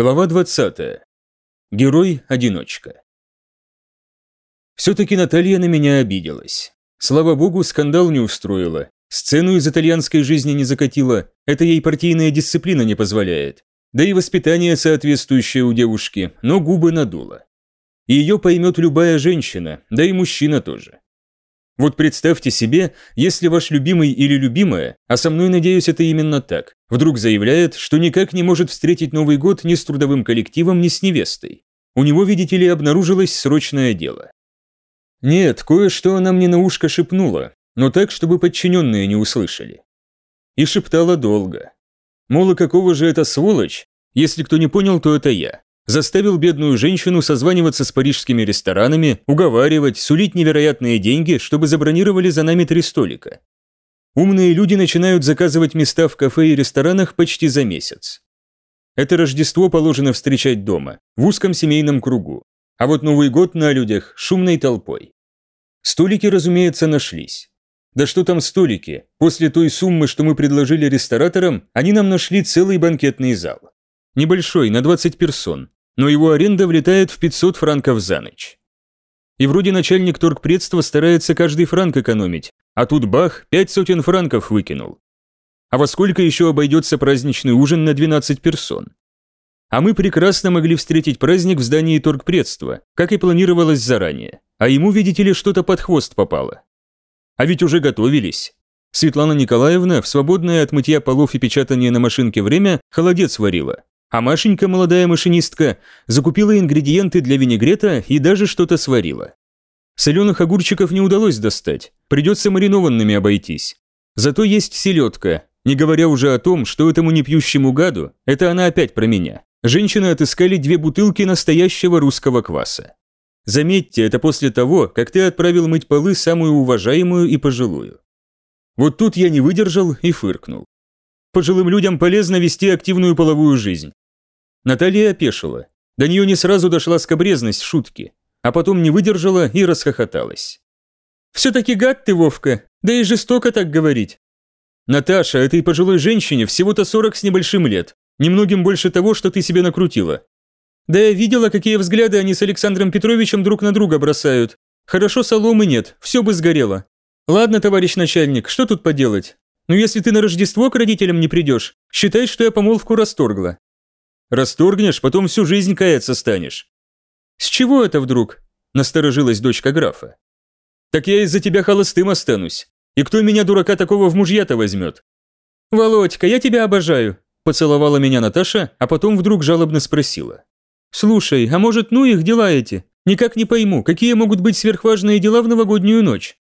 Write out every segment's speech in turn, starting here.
Глава 20. Герой-одиночка. Все-таки Наталья на меня обиделась. Слава богу, скандал не устроила. Сцену из итальянской жизни не закатила, это ей партийная дисциплина не позволяет. Да и воспитание соответствующее у девушки, но губы надула. Ее поймет любая женщина, да и мужчина тоже. Вот представьте себе, если ваш любимый или любимая, а со мной, надеюсь, это именно так, вдруг заявляет, что никак не может встретить Новый год ни с трудовым коллективом, ни с невестой. У него, видите ли, обнаружилось срочное дело. Нет, кое-что она мне на ушко шепнула, но так, чтобы подчиненные не услышали. И шептала долго. Мол, какого же это сволочь? Если кто не понял, то это я заставил бедную женщину созваниваться с парижскими ресторанами, уговаривать, сулить невероятные деньги, чтобы забронировали за нами три столика. Умные люди начинают заказывать места в кафе и ресторанах почти за месяц. Это Рождество положено встречать дома, в узком семейном кругу, а вот Новый год на людях шумной толпой. Столики, разумеется, нашлись. Да что там столики, после той суммы, что мы предложили рестораторам, они нам нашли целый банкетный зал. Небольшой, на 20 персон, но его аренда влетает в 500 франков за ночь. И вроде начальник торгпредства старается каждый франк экономить, а тут бах, пять сотен франков выкинул. А во сколько еще обойдется праздничный ужин на 12 персон? А мы прекрасно могли встретить праздник в здании торгпредства, как и планировалось заранее. А ему, видите ли, что-то под хвост попало. А ведь уже готовились. Светлана Николаевна в свободное от мытья полов и печатания на машинке время холодец варила. А Машенька, молодая машинистка, закупила ингредиенты для винегрета и даже что-то сварила. Соленых огурчиков не удалось достать, придется маринованными обойтись. Зато есть селедка, не говоря уже о том, что этому непьющему гаду, это она опять про меня, женщины отыскали две бутылки настоящего русского кваса. Заметьте, это после того, как ты отправил мыть полы самую уважаемую и пожилую. Вот тут я не выдержал и фыркнул. Пожилым людям полезно вести активную половую жизнь. Наталья опешила. До нее не сразу дошла скобрезность шутки, а потом не выдержала и расхохоталась. «Все-таки гад ты, Вовка, да и жестоко так говорить». «Наташа, этой пожилой женщине всего-то сорок с небольшим лет, немногим больше того, что ты себе накрутила. Да я видела, какие взгляды они с Александром Петровичем друг на друга бросают. Хорошо соломы нет, все бы сгорело. Ладно, товарищ начальник, что тут поделать? Но если ты на Рождество к родителям не придешь, считай, что я помолвку расторгла. Расторгнешь, потом всю жизнь каяться станешь». «С чего это вдруг?» – насторожилась дочка графа. «Так я из-за тебя холостым останусь. И кто меня, дурака, такого в мужья-то возьмет?» «Володька, я тебя обожаю», – поцеловала меня Наташа, а потом вдруг жалобно спросила. «Слушай, а может, ну их дела эти? Никак не пойму, какие могут быть сверхважные дела в новогоднюю ночь?»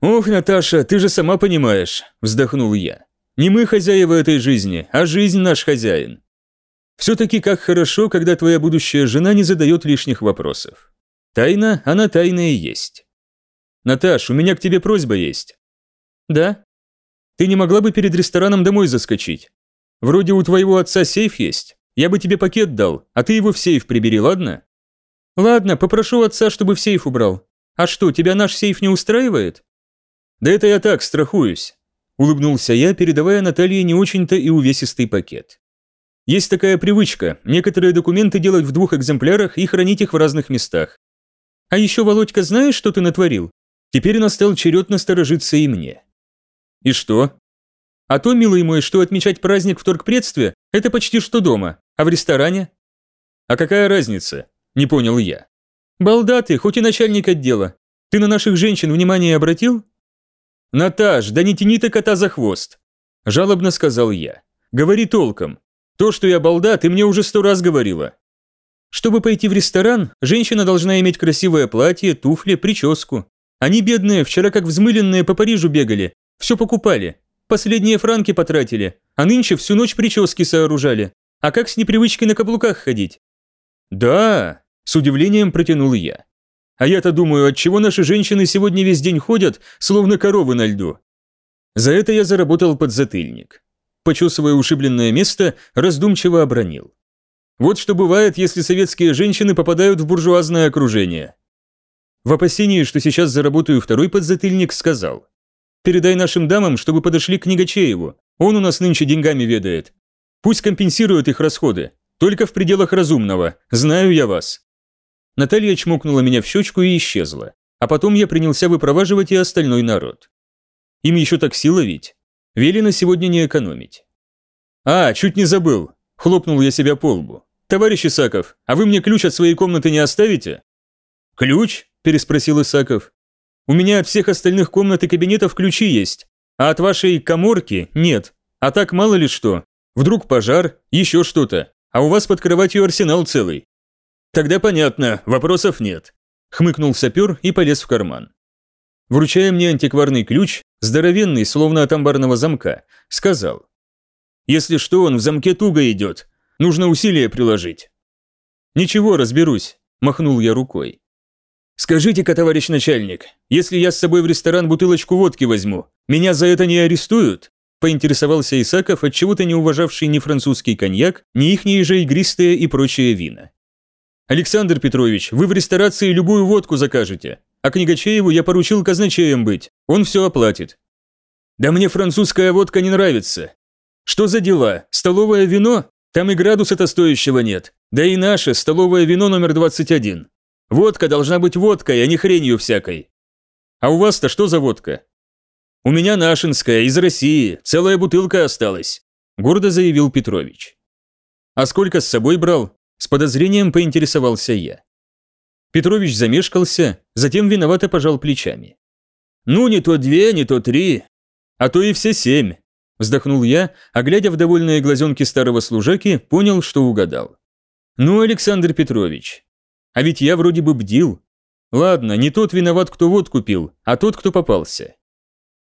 «Ох, Наташа, ты же сама понимаешь», – вздохнул я. «Не мы хозяева этой жизни, а жизнь наш хозяин. Все-таки как хорошо, когда твоя будущая жена не задает лишних вопросов. Тайна, она тайная есть. Наташ, у меня к тебе просьба есть. Да? Ты не могла бы перед рестораном домой заскочить? Вроде у твоего отца сейф есть. Я бы тебе пакет дал, а ты его в сейф прибери, ладно? Ладно, попрошу отца, чтобы в сейф убрал. А что, тебя наш сейф не устраивает? Да это я так, страхуюсь. Улыбнулся я, передавая Наталье не очень-то и увесистый пакет. Есть такая привычка – некоторые документы делать в двух экземплярах и хранить их в разных местах. А еще, Володька, знаешь, что ты натворил? Теперь настал черед насторожиться и мне. И что? А то, милый мой, что отмечать праздник в торгпредстве – это почти что дома, а в ресторане? А какая разница? Не понял я. Балда ты, хоть и начальник отдела. Ты на наших женщин внимание обратил? Наташ, да не тяни ты кота за хвост. Жалобно сказал я. Говори толком, то, что я балда, ты мне уже сто раз говорила. Чтобы пойти в ресторан, женщина должна иметь красивое платье, туфли, прическу. Они бедные, вчера как взмыленные по Парижу бегали, все покупали. Последние франки потратили, а нынче всю ночь прически сооружали. А как с непривычкой на каблуках ходить? Да, с удивлением протянул я. А я-то думаю, отчего наши женщины сегодня весь день ходят, словно коровы на льду. За это я заработал подзатыльник почесывая ушибленное место, раздумчиво обронил. Вот что бывает, если советские женщины попадают в буржуазное окружение. В опасении, что сейчас заработаю второй подзатыльник, сказал. «Передай нашим дамам, чтобы подошли к Книгачееву. Он у нас нынче деньгами ведает. Пусть компенсирует их расходы. Только в пределах разумного. Знаю я вас». Наталья чмокнула меня в щечку и исчезла. А потом я принялся выпроваживать и остальной народ. Им еще такси ловить. Велено сегодня не экономить. «А, чуть не забыл!» – хлопнул я себя по лбу. «Товарищ Исаков, а вы мне ключ от своей комнаты не оставите?» «Ключ?» – переспросил Исаков. «У меня от всех остальных комнат и кабинетов ключи есть, а от вашей коморки нет. А так мало ли что. Вдруг пожар, еще что-то. А у вас под кроватью арсенал целый». «Тогда понятно, вопросов нет», – хмыкнул сапер и полез в карман. Вручая мне антикварный ключ, здоровенный, словно от амбарного замка, сказал. «Если что, он в замке туго идет. Нужно усилия приложить». «Ничего, разберусь», – махнул я рукой. «Скажите-ка, товарищ начальник, если я с собой в ресторан бутылочку водки возьму, меня за это не арестуют?» Поинтересовался Исаков, отчего-то не уважавший ни французский коньяк, ни ихние же игристые и прочие вина. «Александр Петрович, вы в ресторации любую водку закажете, а Книгачееву я поручил казначеем быть, он все оплатит». «Да мне французская водка не нравится». «Что за дела? Столовое вино? Там и градуса-то стоящего нет. Да и наше, столовое вино номер 21. Водка должна быть водкой, а не хренью всякой». «А у вас-то что за водка?» «У меня нашинская, из России, целая бутылка осталась», – гордо заявил Петрович. «А сколько с собой брал?» С подозрением поинтересовался я. Петрович замешкался, затем виновато пожал плечами. «Ну, не то две, не то три, а то и все семь», вздохнул я, а глядя в довольные глазенки старого служаки, понял, что угадал. «Ну, Александр Петрович, а ведь я вроде бы бдил. Ладно, не тот виноват, кто водку пил, а тот, кто попался».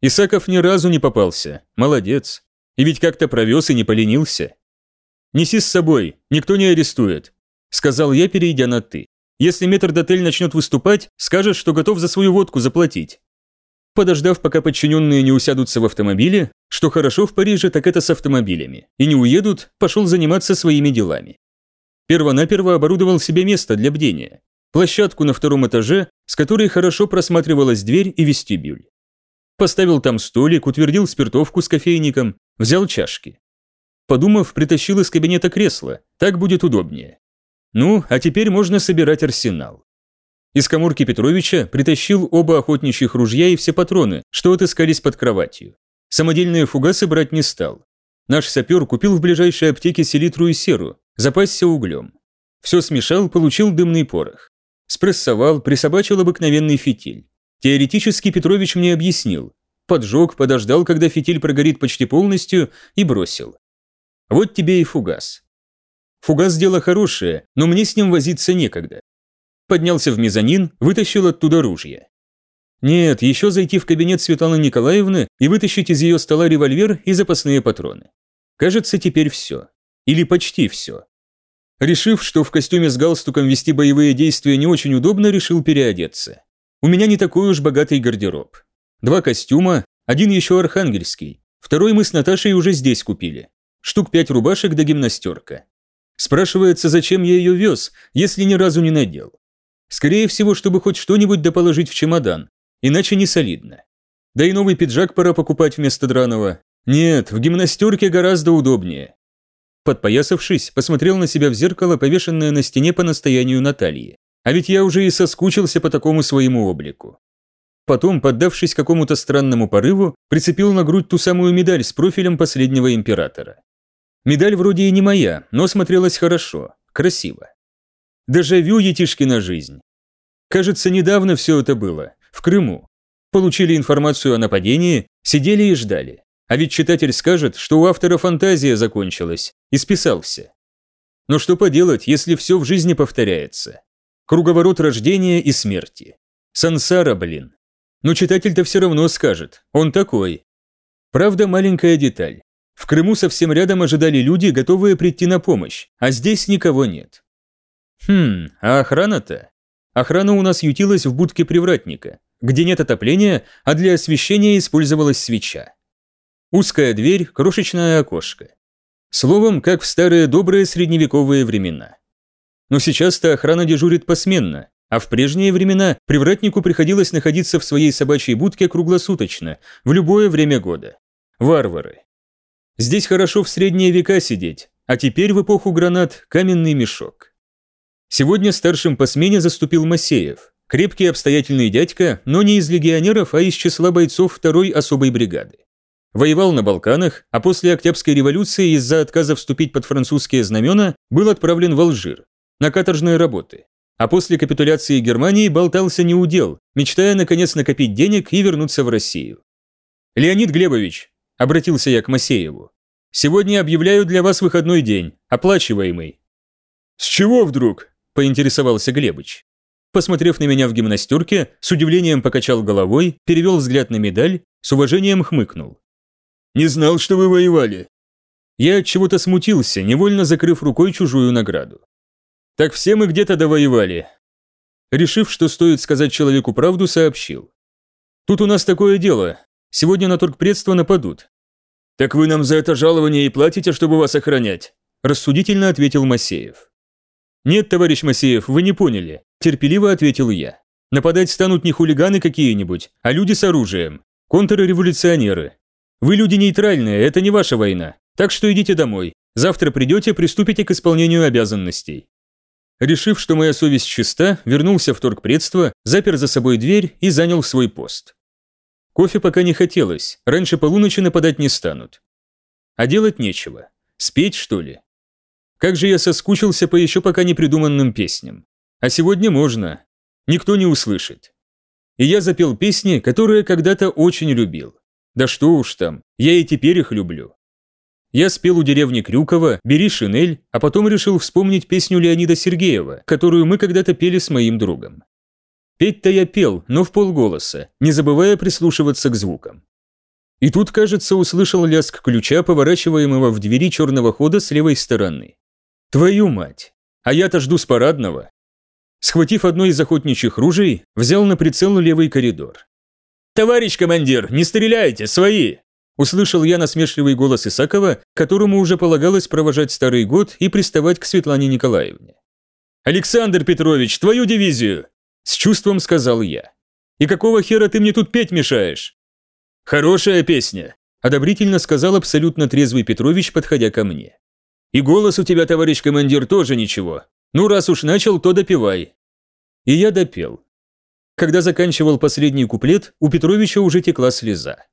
Исаков ни разу не попался, молодец. И ведь как-то провез и не поленился. «Неси с собой, никто не арестует», – сказал я, перейдя на «ты». «Если метрдотель начнет выступать, скажет, что готов за свою водку заплатить». Подождав, пока подчиненные не усядутся в автомобиле, что хорошо в Париже, так это с автомобилями, и не уедут, пошел заниматься своими делами. Первонаперво оборудовал себе место для бдения, площадку на втором этаже, с которой хорошо просматривалась дверь и вестибюль. Поставил там столик, утвердил спиртовку с кофейником, взял чашки. Подумав, притащил из кабинета кресло, так будет удобнее. Ну, а теперь можно собирать арсенал. Из коморки Петровича притащил оба охотничьих ружья и все патроны, что отыскались под кроватью. Самодельные фугасы брать не стал. Наш сапер купил в ближайшей аптеке селитру и серу, запасся углем. Все смешал, получил дымный порох. Спрессовал, присобачил обыкновенный фитиль. Теоретически Петрович мне объяснил. Поджег, подождал, когда фитиль прогорит почти полностью, и бросил. Вот тебе и фугас. Фугас дело хорошее, но мне с ним возиться некогда. Поднялся в мезонин, вытащил оттуда ружье. Нет, еще зайти в кабинет Светланы Николаевны и вытащить из ее стола револьвер и запасные патроны. Кажется, теперь все. Или почти все. Решив, что в костюме с галстуком вести боевые действия не очень удобно, решил переодеться. У меня не такой уж богатый гардероб. Два костюма, один еще архангельский, второй мы с Наташей уже здесь купили штук пять рубашек да гимнастерка. Спрашивается, зачем я ее вез, если ни разу не надел. Скорее всего, чтобы хоть что-нибудь доположить в чемодан, иначе не солидно. Да и новый пиджак пора покупать вместо драного. Нет, в гимнастерке гораздо удобнее. Подпоясавшись, посмотрел на себя в зеркало, повешенное на стене по настоянию Натальи. А ведь я уже и соскучился по такому своему облику. Потом, поддавшись какому-то странному порыву, прицепил на грудь ту самую медаль с профилем последнего императора. Медаль вроде и не моя, но смотрелась хорошо, красиво. Дежавю Етишкина жизнь. Кажется, недавно все это было, в Крыму. Получили информацию о нападении, сидели и ждали. А ведь читатель скажет, что у автора фантазия закончилась, и списался. Но что поделать, если все в жизни повторяется? Круговорот рождения и смерти. Сансара, блин. Но читатель-то все равно скажет, он такой. Правда, маленькая деталь. В Крыму совсем рядом ожидали люди, готовые прийти на помощь, а здесь никого нет. Хм, а охрана-то? Охрана у нас ютилась в будке привратника, где нет отопления, а для освещения использовалась свеча. Узкая дверь, крошечное окошко. Словом, как в старые добрые средневековые времена. Но сейчас-то охрана дежурит посменно, а в прежние времена привратнику приходилось находиться в своей собачьей будке круглосуточно, в любое время года. Варвары. Здесь хорошо в средние века сидеть, а теперь в эпоху гранат каменный мешок. Сегодня старшим по смене заступил Масеев, крепкий обстоятельный дядька, но не из легионеров, а из числа бойцов второй особой бригады. Воевал на Балканах, а после Октябрьской революции из-за отказа вступить под французские знамена был отправлен в Алжир на каторжные работы. А после капитуляции Германии болтался неудел, мечтая наконец накопить денег и вернуться в Россию. «Леонид Глебович», – обратился я к Масееву, – «сегодня объявляю для вас выходной день, оплачиваемый». «С чего вдруг?» – поинтересовался Глебыч. Посмотрев на меня в гимнастерке, с удивлением покачал головой, перевел взгляд на медаль, с уважением хмыкнул. «Не знал, что вы воевали». Я от чего-то смутился, невольно закрыв рукой чужую награду. Так все мы где-то довоевали. Решив, что стоит сказать человеку правду, сообщил. Тут у нас такое дело. Сегодня на торгпредство нападут. Так вы нам за это жалование и платите, чтобы вас охранять? Рассудительно ответил Масеев. Нет, товарищ Масеев, вы не поняли. Терпеливо ответил я. Нападать станут не хулиганы какие-нибудь, а люди с оружием. Контрреволюционеры. Вы люди нейтральные, это не ваша война. Так что идите домой. Завтра придете, приступите к исполнению обязанностей. Решив, что моя совесть чиста, вернулся в торгпредство, запер за собой дверь и занял свой пост. Кофе пока не хотелось, раньше полуночи нападать не станут. А делать нечего. Спеть, что ли? Как же я соскучился по еще пока не придуманным песням. А сегодня можно. Никто не услышит. И я запел песни, которые когда-то очень любил. Да что уж там, я и теперь их люблю. Я спел у деревни Крюкова «Бери шинель», а потом решил вспомнить песню Леонида Сергеева, которую мы когда-то пели с моим другом. Петь-то я пел, но в полголоса, не забывая прислушиваться к звукам. И тут, кажется, услышал лязг ключа, поворачиваемого в двери черного хода с левой стороны. Твою мать! А я-то жду с парадного. Схватив одно из охотничьих ружей, взял на прицел левый коридор. «Товарищ командир, не стреляйте, свои!» Услышал я насмешливый голос Исакова, которому уже полагалось провожать старый год и приставать к Светлане Николаевне. «Александр Петрович, твою дивизию!» С чувством сказал я. «И какого хера ты мне тут петь мешаешь?» «Хорошая песня», одобрительно сказал абсолютно трезвый Петрович, подходя ко мне. «И голос у тебя, товарищ командир, тоже ничего. Ну, раз уж начал, то допивай». И я допел. Когда заканчивал последний куплет, у Петровича уже текла слеза.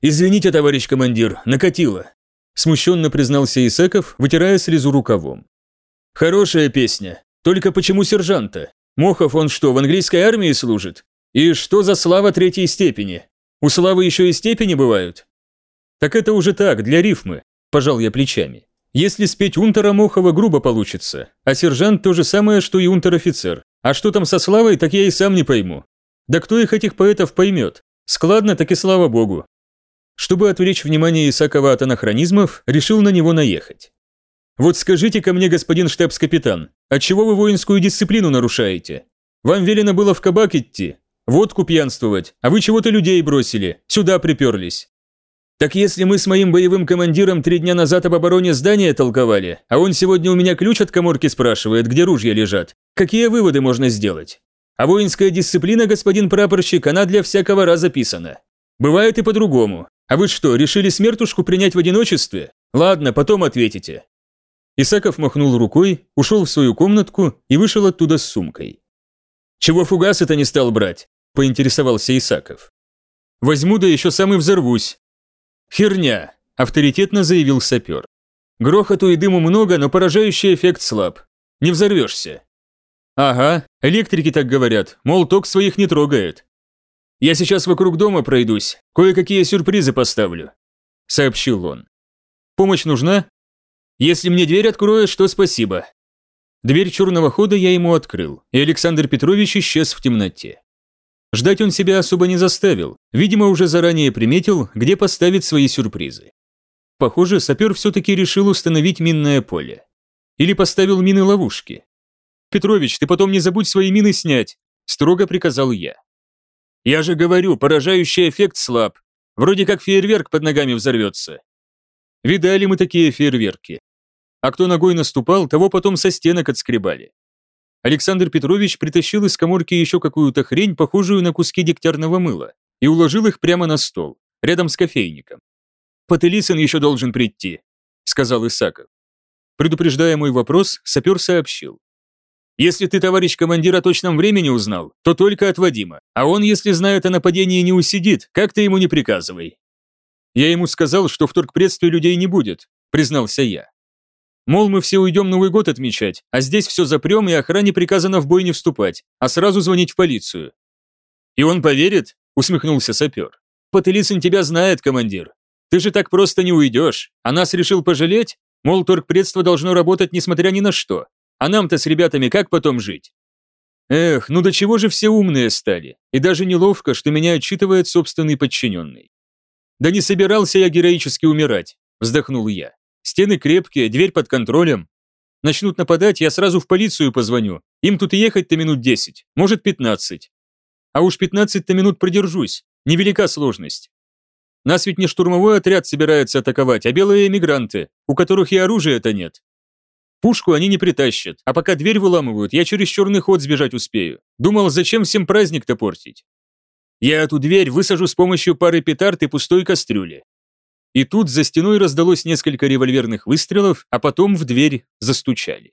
«Извините, товарищ командир, накатило», – смущенно признался Исаков, вытирая слезу рукавом. «Хорошая песня. Только почему сержанта? Мохов он что, в английской армии служит? И что за слава третьей степени? У славы еще и степени бывают?» «Так это уже так, для рифмы», – пожал я плечами. «Если спеть унтера Мохова грубо получится, а сержант то же самое, что и унтер-офицер. А что там со славой, так я и сам не пойму. Да кто их этих поэтов поймет? Складно, так и слава богу. Чтобы отвлечь внимание Исакова от анахронизмов, решил на него наехать. «Вот скажите-ка мне, господин штабс-капитан, отчего вы воинскую дисциплину нарушаете? Вам велено было в кабак идти, водку пьянствовать, а вы чего-то людей бросили, сюда приперлись. Так если мы с моим боевым командиром три дня назад об обороне здания толковали, а он сегодня у меня ключ от коморки спрашивает, где ружья лежат, какие выводы можно сделать? А воинская дисциплина, господин прапорщик, она для всякого раза писана. Бывает и по-другому. А вы что, решили смертушку принять в одиночестве? Ладно, потом ответите». Исаков махнул рукой, ушел в свою комнатку и вышел оттуда с сумкой. «Чего фугасы-то не стал брать?» – поинтересовался Исаков. «Возьму, да еще сам и взорвусь». «Херня!» – авторитетно заявил сапер. «Грохоту и дыму много, но поражающий эффект слаб. Не взорвешься». «Ага, электрики так говорят, мол, ток своих не трогает. «Я сейчас вокруг дома пройдусь, кое-какие сюрпризы поставлю», – сообщил он. «Помощь нужна? Если мне дверь откроешь, то спасибо». Дверь черного хода я ему открыл, и Александр Петрович исчез в темноте. Ждать он себя особо не заставил, видимо, уже заранее приметил, где поставить свои сюрпризы. Похоже, сапер все-таки решил установить минное поле. Или поставил мины-ловушки. «Петрович, ты потом не забудь свои мины снять», – строго приказал я. Я же говорю, поражающий эффект слаб. Вроде как фейерверк под ногами взорвется. Видали мы такие фейерверки. А кто ногой наступал, того потом со стенок отскребали. Александр Петрович притащил из коморки еще какую-то хрень, похожую на куски дегтярного мыла, и уложил их прямо на стол, рядом с кофейником. «Потелисин еще должен прийти», — сказал Исаков. Предупреждая мой вопрос, сапер сообщил. Если ты, товарищ командир, о точном времени узнал, то только от Вадима. А он, если знает о нападении, не усидит, как ты ему не приказывай. Я ему сказал, что в торгпредстве людей не будет, признался я. Мол, мы все уйдем Новый год отмечать, а здесь все запрем, и охране приказано в бой не вступать, а сразу звонить в полицию. И он поверит? Усмехнулся сапер. Потылицын тебя знает, командир. Ты же так просто не уйдешь. А нас решил пожалеть? Мол, торгпредство должно работать несмотря ни на что. А нам-то с ребятами как потом жить? Эх, ну до чего же все умные стали. И даже неловко, что меня отчитывает собственный подчиненный. Да не собирался я героически умирать, вздохнул я. Стены крепкие, дверь под контролем. Начнут нападать, я сразу в полицию позвоню. Им тут ехать-то минут 10, может 15. А уж 15-то минут продержусь. Невелика сложность. Нас ведь не штурмовой отряд собирается атаковать, а белые эмигранты, у которых и оружия-то нет. Пушку они не притащат, а пока дверь выламывают, я через черный ход сбежать успею. Думал, зачем всем праздник-то портить? Я эту дверь высажу с помощью пары петард и пустой кастрюли. И тут за стеной раздалось несколько револьверных выстрелов, а потом в дверь застучали.